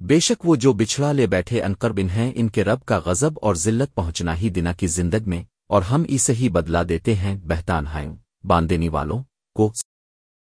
بے شک وہ جو بچھڑا لے بیٹھے انقرب انہیں ان کے رب کا غضب اور ذلت پہنچنا ہی دنا کی زندگ میں اور ہم اسے ہی بدلا دیتے ہیں، بہتان ہائیں باندینی والوں کو